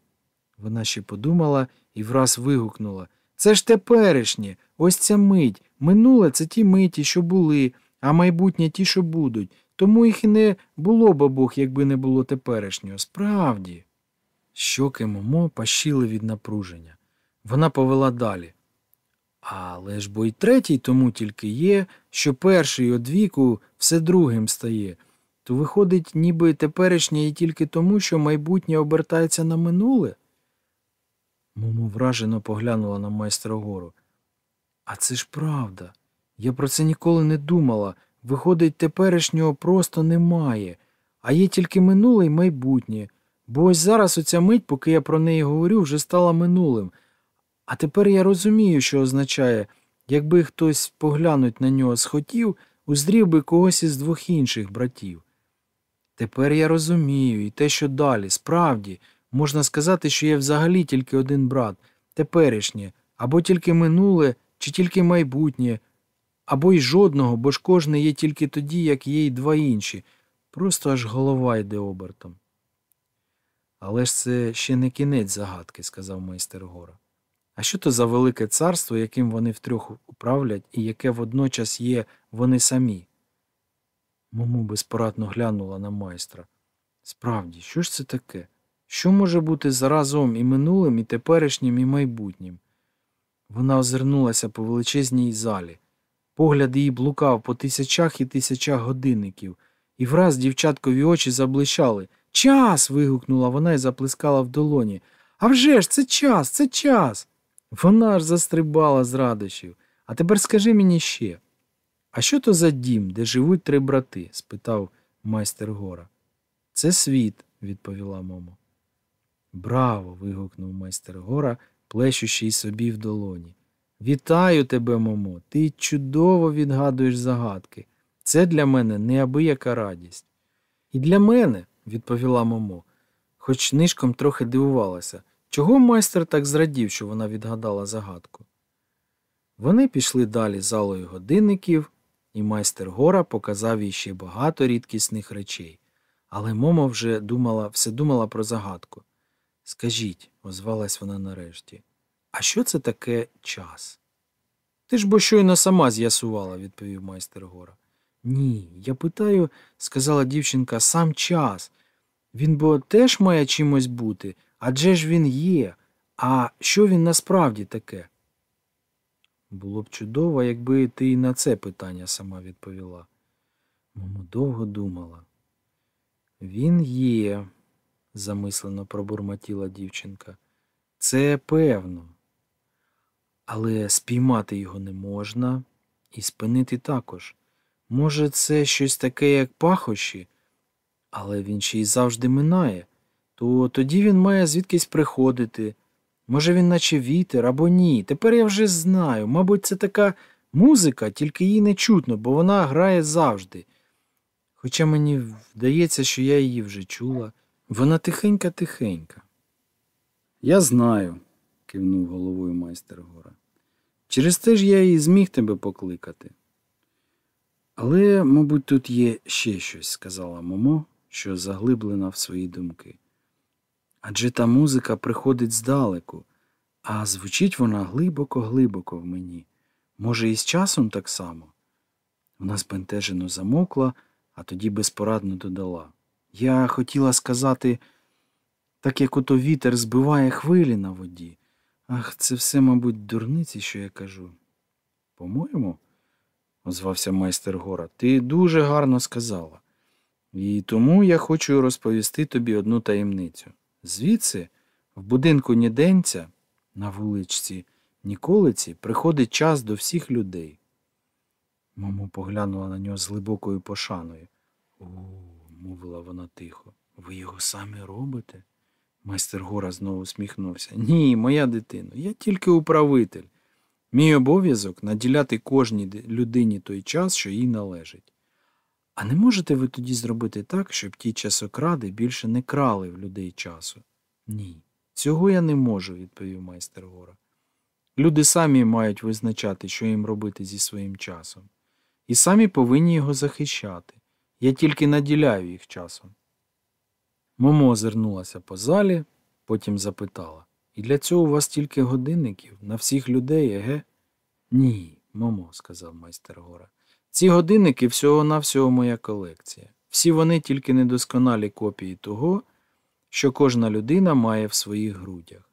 Вона ще подумала і враз вигукнула Це ж теперішнє, ось ця мить. Минуле це ті миті, що були, а майбутнє ті, що будуть. Тому їх і не було б Бог, якби не було теперішнього. Справді. Щоки Момо пащили від напруження. Вона повела далі. Але ж бо й третій тому тільки є, що перший од віку все другим стає, то виходить, ніби теперішнє і тільки тому, що майбутнє обертається на минуле. Момо вражено поглянула на майстра гору. А це ж правда. Я про це ніколи не думала. Виходить, теперішнього просто немає, а є тільки минуле й майбутнє. Бо ось зараз оця мить, поки я про неї говорю, вже стала минулим. А тепер я розумію, що означає, якби хтось поглянуть на нього схотів, узрів би когось із двох інших братів. Тепер я розумію, і те, що далі, справді, можна сказати, що є взагалі тільки один брат, теперішнє, або тільки минуле, чи тільки майбутнє, або й жодного, бо ж кожне є тільки тоді, як є й два інші. Просто аж голова йде обертом. Але ж це ще не кінець загадки, сказав майстер Гора. А що то за велике царство, яким вони втрьох управлять, і яке водночас є вони самі? Мому безпорадно глянула на майстра. Справді, що ж це таке? Що може бути заразом і минулим, і теперішнім, і майбутнім? Вона озирнулася по величезній залі. Погляд її блукав по тисячах і тисячах годинників, і враз дівчаткові очі заблищали. Час. вигукнула вона і заплескала в долоні. «А вже ж, це час, це час. Вона аж застрибала з радощів. А тепер скажи мені ще. А що то за дім, де живуть три брати? спитав майстер гора. Це світ, відповіла Момо. Браво. вигукнув майстер гора, плещущий собі в долоні. Вітаю тебе, Момо. Ти чудово відгадуєш загадки. Це для мене неабияка радість. І для мене, відповіла Момо, хоч нишком трохи дивувалася, чого майстер так зрадів, що вона відгадала загадку. Вони пішли далі залою годинників, і майстер гора показав їй ще багато рідкісних речей. Але Момо вже думала, все думала про загадку. Скажіть, озвалась вона нарешті, а що це таке час? Ти ж бо щойно сама з'ясувала, відповів майстер гора. Ні, я питаю, сказала дівчинка, сам час. Він бо теж має чимось бути, адже ж він є. А що він насправді таке? Було б чудово, якби ти і на це питання сама відповіла. Мамо довго думала. Він є, замислено пробурмотіла дівчинка. Це певно. Але спіймати його не можна, і спинити також. Може, це щось таке, як пахощі, але він ще й завжди минає, то тоді він має звідкись приходити. Може, він наче вітер або ні. Тепер я вже знаю. Мабуть, це така музика, тільки її не чутно, бо вона грає завжди. Хоча мені вдається, що я її вже чула. Вона тихенька-тихенька. Я знаю, кивнув головою майстер гора. Через те ж я і зміг тебе покликати. Але, мабуть, тут є ще щось, сказала Момо, що заглиблена в свої думки. Адже та музика приходить здалеку, а звучить вона глибоко-глибоко в мені. Може, і з часом так само. Вона збентежено замокла, а тоді безпорадно додала. Я хотіла сказати, так як ото вітер збиває хвилі на воді. Ах, це все, мабуть, дурниці, що я кажу. По-моєму, озвався майстер Гора, ти дуже гарно сказала. І тому я хочу розповісти тобі одну таємницю. Звідси, в будинку Ніденця, на вуличці Ніколиці, приходить час до всіх людей. Мамо поглянула на нього з глибокою пошаною. О, мовила вона тихо. Ви його самі робите? Майстер Гора знову сміхнувся. Ні, моя дитино, я тільки управитель. Мій обов'язок наділяти кожній людині той час, що їй належить. А не можете ви тоді зробити так, щоб ті часокради більше не крали в людей часу? Ні, цього я не можу, відповів майстер Гора. Люди самі мають визначати, що їм робити зі своїм часом, і самі повинні його захищати. Я тільки наділяю їх часом. Момо озирнулася по залі, потім запитала І для цього у вас тільки годинників на всіх людей, еге? Ні, Момо, сказав майстер Гора. Ці годинники всього-навсього моя колекція. Всі вони тільки недосконалі копії того, що кожна людина має в своїх грудях.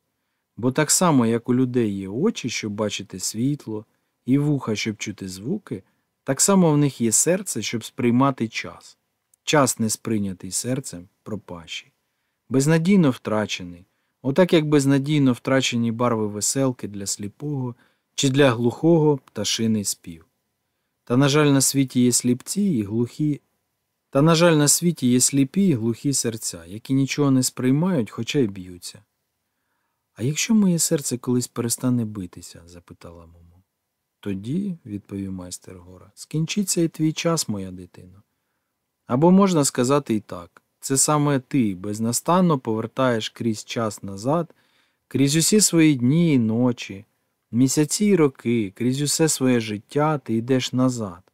Бо так само, як у людей є очі, щоб бачити світло, і вуха, щоб чути звуки, так само в них є серце, щоб сприймати час. Час не сприйнятий серцем пропащий. Безнадійно втрачений, отак як безнадійно втрачені барви веселки для сліпого чи для глухого пташиний спів. Та, на жаль, на світі є сліпці і глухі. Та, на жаль, на світі є сліпі і глухі серця, які нічого не сприймають, хоча й б'ються. А якщо моє серце колись перестане битися? запитала Момо. Тоді, відповів майстер Гора, скінчиться і твій час, моя дитино. Або можна сказати і так це саме ти безнастанно повертаєш крізь час назад, крізь усі свої дні і ночі, місяці й роки, крізь усе своє життя ти йдеш назад,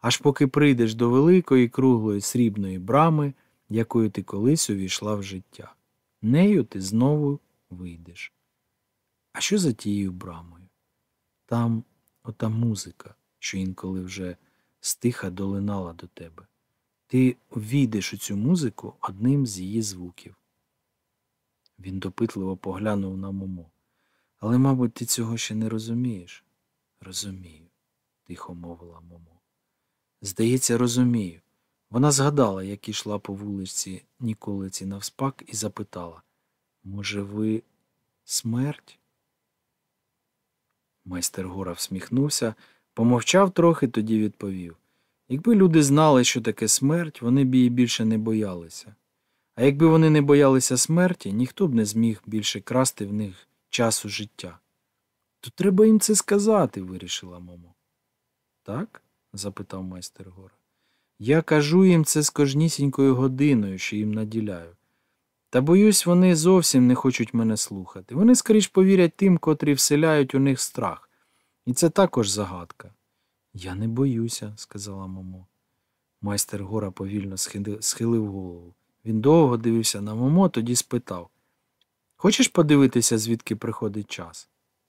аж поки прийдеш до великої круглої срібної брами, якою ти колись увійшла в життя. Нею ти знову вийдеш. А що за тією брамою? Там ота музика, що інколи вже стиха долинала до тебе. Ти ввійдеш у цю музику одним з її звуків. Він допитливо поглянув на Момо. Але, мабуть, ти цього ще не розумієш. Розумію, тихо мовила Момо. Здається, розумію. Вона згадала, як ішла по вулиці Ніколиці навспак, і запитала Може, ви смерть? Майстер Гора всміхнувся, помовчав трохи, тоді відповів. Якби люди знали, що таке смерть, вони б її більше не боялися. А якби вони не боялися смерті, ніхто б не зміг більше красти в них часу життя. То треба їм це сказати, вирішила Момо. Так? запитав майстер Гора. Я кажу їм це з кожнісінькою годиною, що їм наділяю. Та боюсь, вони зовсім не хочуть мене слухати. Вони скоріш повірять тим, котрі вселяють у них страх. І це також загадка. Я не боюся, сказала Момо. Майстер Гора повільно схилив голову. Він довго дивився на Момо, тоді спитав Хочеш подивитися, звідки приходить час?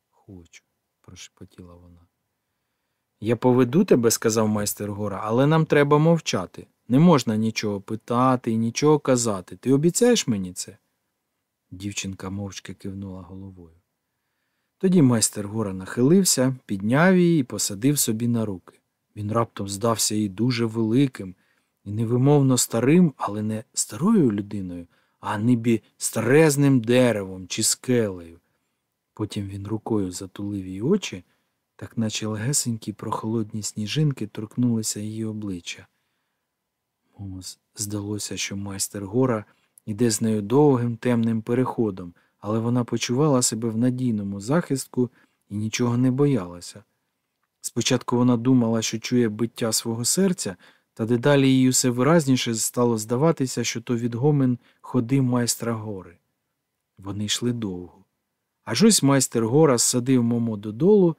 Хочу, прошепотіла вона. Я поведу тебе, сказав майстер Гора, але нам треба мовчати. Не можна нічого питати і нічого казати. Ти обіцяєш мені це? Дівчинка мовчки кивнула головою. Тоді майстер Гора нахилився, підняв її і посадив собі на руки. Він раптом здався їй дуже великим і невимовно старим, але не старою людиною, а нибі старезним деревом чи скелею. Потім він рукою затулив її очі, так наче легесенькі прохолодні сніжинки торкнулися її обличчя. Момо здалося, що майстер гора йде з нею довгим темним переходом, але вона почувала себе в надійному захистку і нічого не боялася. Спочатку вона думала, що чує биття свого серця, та дедалі їй усе виразніше стало здаватися, що то відгомин ходи майстра гори. Вони йшли довго. Аж ось майстер гора садив Момо додолу,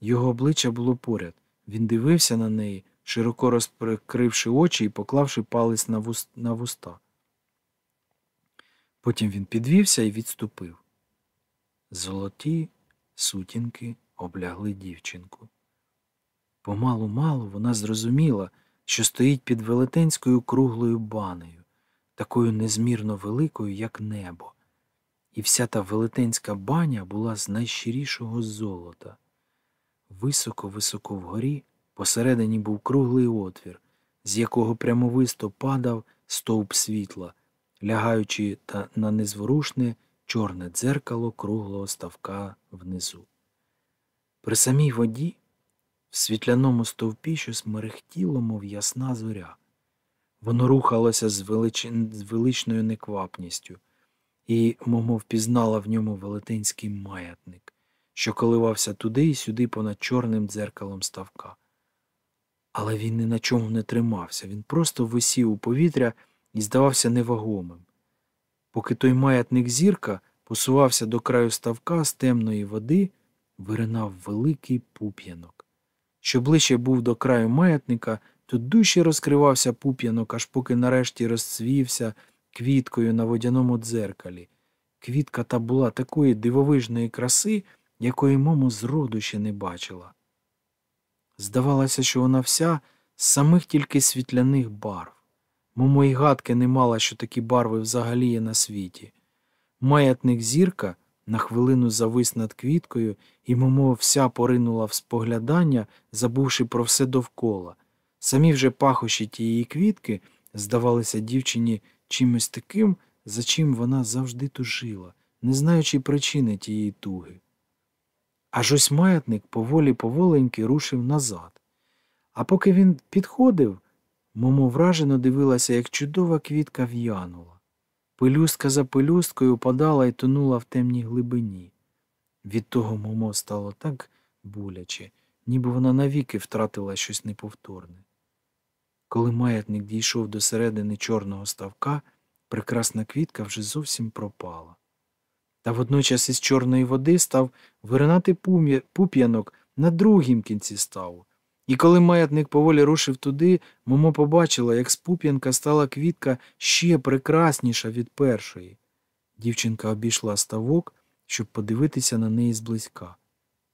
його обличчя було поряд. Він дивився на неї, широко розприкривши очі і поклавши палець на, вус... на вуста. Потім він підвівся і відступив. Золоті сутінки облягли дівчинку. Помалу-малу вона зрозуміла, що стоїть під велетенською круглою банею, такою незмірно великою, як небо. І вся та велетенська баня була з найщирішого золота. Високо-високо вгорі посередині був круглий отвір, з якого прямовисто падав стовп світла, лягаючи та на незворушне чорне дзеркало круглого ставка внизу. При самій воді, в світляному стовпі щось мерехтіло, мов ясна зоря. Воно рухалося з, велич... з величною неквапністю, і Момо впізнала в ньому велетенський маятник, що коливався туди і сюди понад чорним дзеркалом ставка. Але він ні на чому не тримався, він просто висів у повітря і здавався невагомим. Поки той маятник зірка посувався до краю ставка з темної води, виринав великий пуп'янок. Що ближче був до краю маятника, то дужче розкривався пуп'янок, аж поки нарешті розцвівся квіткою на водяному дзеркалі. Квітка та була такої дивовижної краси, якої Момо зроду ще не бачила. Здавалося, що вона вся з самих тільки світляних барв. Момо й гадки не мала, що такі барви взагалі є на світі. Маятник зірка на хвилину завис над квіткою, і Момо вся поринула в споглядання, забувши про все довкола. Самі вже пахощі тієї квітки здавалися дівчині чимось таким, за чим вона завжди тужила, не знаючи причини тієї туги. Аж ось маятник поволі поволеньки рушив назад. А поки він підходив, Момо вражено дивилася, як чудова квітка в'янула. Пелюстка за пелюсткою падала і тонула в темній глибині. Від того Момо стало так боляче, ніби вона навіки втратила щось неповторне. Коли маятник дійшов до середини чорного ставка, прекрасна квітка вже зовсім пропала. Та водночас із чорної води став виринати пуп'янок на другім кінці ставу. І коли маятник поволі рушив туди, Момо побачила, як з пуп'янка стала квітка ще прекрасніша від першої. Дівчинка обійшла ставок, щоб подивитися на неї зблизька.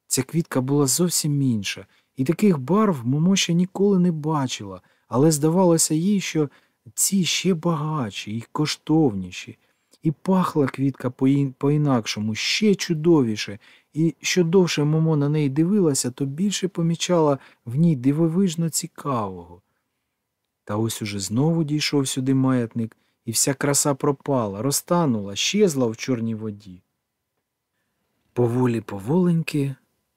Ця квітка була зовсім інша, і таких барв Момо ще ніколи не бачила, але здавалося їй, що ці ще багатші і коштовніші. І пахла квітка по-інакшому, ще чудовіше, і що довше Момо на неї дивилася, то більше помічала в ній дивовижно цікавого. Та ось уже знову дійшов сюди маятник, і вся краса пропала, розтанула, щезла в чорній воді. Поволі поволеньки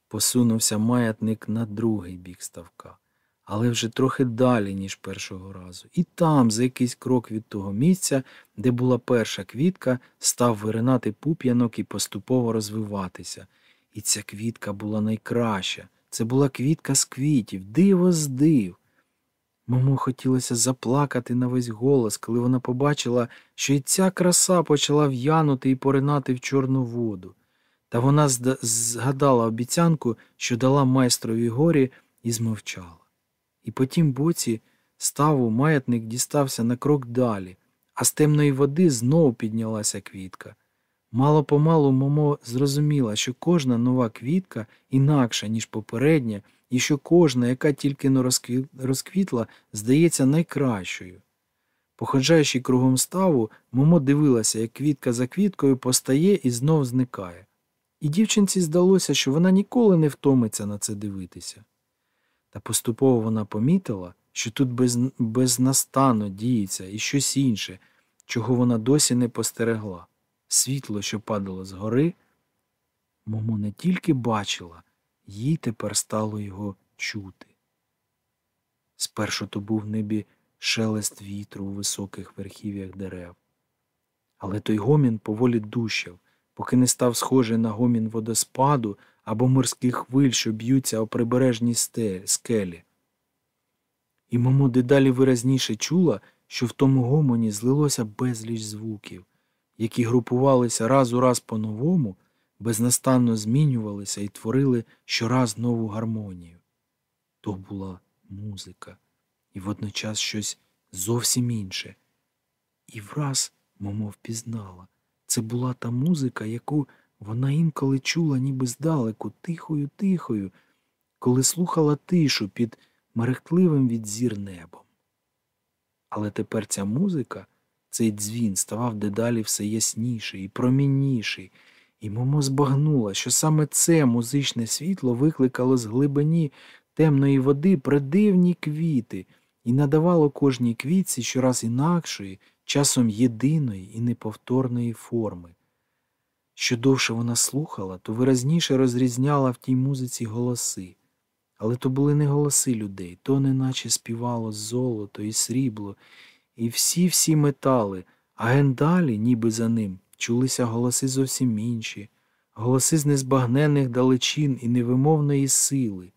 посунувся маятник на другий бік ставка але вже трохи далі, ніж першого разу. І там, за якийсь крок від того місця, де була перша квітка, став виринати пуп'янок і поступово розвиватися. І ця квітка була найкраща. Це була квітка з квітів, диво з див. Мому хотілося заплакати на весь голос, коли вона побачила, що і ця краса почала в'янути і поринати в чорну воду. Та вона згадала обіцянку, що дала майстрові горі, і змовчала і по тім боці ставу маятник дістався на крок далі, а з темної води знову піднялася квітка. Мало помалу Момо зрозуміла, що кожна нова квітка інакша, ніж попередня, і що кожна, яка тільки но розквітла, здається найкращою. Походжаючи кругом ставу, Момо дивилася, як квітка за квіткою постає і знов зникає. І дівчинці здалося, що вона ніколи не втомиться на це дивитися. Та поступово вона помітила, що тут без, безнастанно діється і щось інше, чого вона досі не постерегла. Світло, що падало згори, Момо не тільки бачила, їй тепер стало його чути. Спершу то був в небі шелест вітру у високих верхів'ях дерев, але той гомін поволі дущав, поки не став схожий на гомін водоспаду або морських хвиль, що б'ються о прибережній скелі. І Момо дедалі виразніше чула, що в тому гомоні злилося безліч звуків, які групувалися раз у раз по-новому, безнастанно змінювалися і творили щораз нову гармонію. То була музика, і водночас щось зовсім інше. І враз Момо впізнала це була та музика, яку вона інколи чула, ніби здалеку, тихою, тихою, коли слухала тишу під мерехтливим від зір небом. Але тепер ця музика, цей дзвін ставав дедалі все ясніший і промінніший, і Момо збагнула, що саме це музичне світло викликало з глибині темної води придивні квіти і надавало кожній квітці щораз інакшої, часом єдиної і неповторної форми. Що довше вона слухала, то виразніше розрізняла в тій музиці голоси. Але то були не голоси людей, то неначе співало золото і срібло, і всі-всі метали, а ген далі, ніби за ним, чулися голоси зовсім інші, голоси з незбагненних далечин і невимовної сили.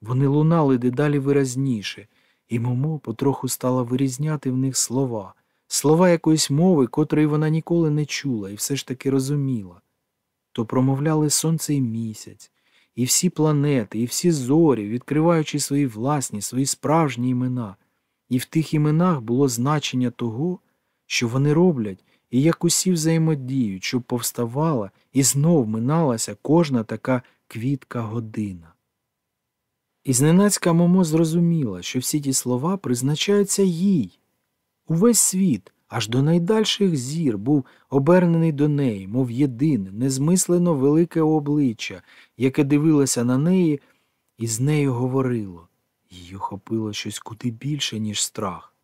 Вони лунали дедалі виразніше, і Момо потроху стала вирізняти в них слова, слова якоїсь мови, котрої вона ніколи не чула і все ж таки розуміла. То промовляли сонце і місяць, і всі планети, і всі зорі, відкриваючи свої власні, свої справжні імена. І в тих іменах було значення того, що вони роблять, і як усі взаємодіють, щоб повставала і знов миналася кожна така квітка година. І зненацька Момо зрозуміла, що всі ті слова призначаються їй. Увесь світ, аж до найдальших зір, був обернений до неї, мов єдине, незмислено велике обличчя, яке дивилося на неї і з нею говорило. Її охопило щось куди більше, ніж страх.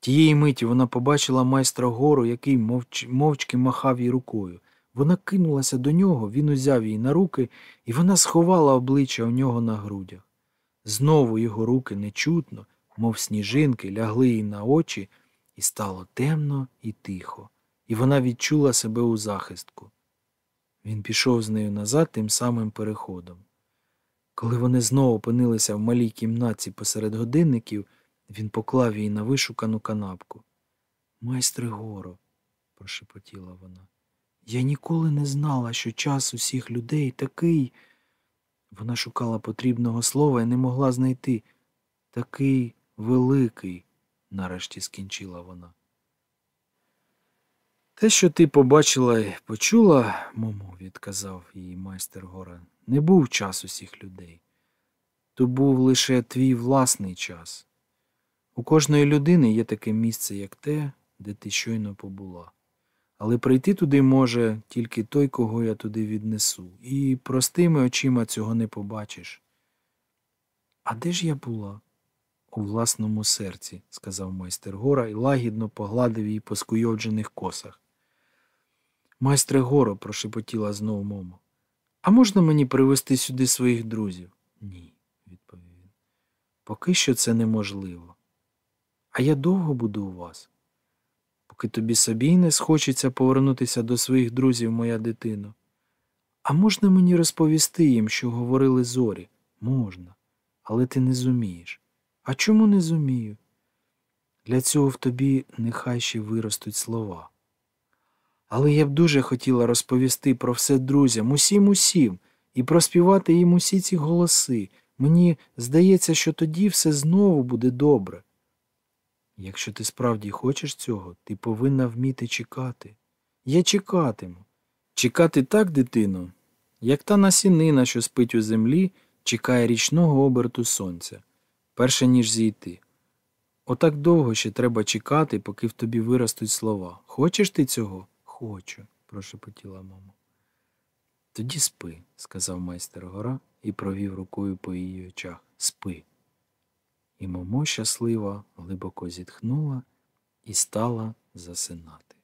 Тієї миті вона побачила майстра гору, який мовч... мовчки махав їй рукою. Вона кинулася до нього, він узяв її на руки, і вона сховала обличчя у нього на грудях. Знову його руки нечутно, мов сніжинки, лягли їй на очі, і стало темно і тихо, і вона відчула себе у захистку. Він пішов з нею назад тим самим переходом. Коли вони знову опинилися в малій кімнатці посеред годинників, він поклав її на вишукану канапку. Майстре горо, прошепотіла вона. Я ніколи не знала, що час усіх людей такий. Вона шукала потрібного слова і не могла знайти. Такий великий, нарешті скінчила вона. Те, що ти побачила і почула, Момо, відказав їй майстер гора, не був час усіх людей. То був лише твій власний час. У кожної людини є таке місце, як те, де ти щойно побула. Але прийти туди може тільки той, кого я туди віднесу, і простими очима цього не побачиш. А де ж я була? У власному серці, сказав майстер гора і лагідно погладив її по скуйовджених косах. Майстре горо, прошепотіла знову Момо. А можна мені привезти сюди своїх друзів? Ні, відповів він. Поки що це неможливо. А я довго буду у вас. Поки тобі собі не схочеться повернутися до своїх друзів, моя дитино. А можна мені розповісти їм, що говорили зорі? Можна, але ти не зумієш. А чому не зумію? Для цього в тобі нехай ще виростуть слова. Але я б дуже хотіла розповісти про все друзям, усім усім, і проспівати їм усі ці голоси. Мені здається, що тоді все знову буде добре. Якщо ти справді хочеш цього, ти повинна вміти чекати. Я чекатиму. Чекати так, дитино, як та насінина, що спить у землі, чекає річного оберту сонця, перше ніж зійти. Отак довго ще треба чекати, поки в тобі виростуть слова. Хочеш ти цього? Хочу, прошепотіла мама. Тоді спи, сказав майстер гора і провів рукою по її очах. Спи. І Момо щаслива глибоко зітхнула і стала засинати.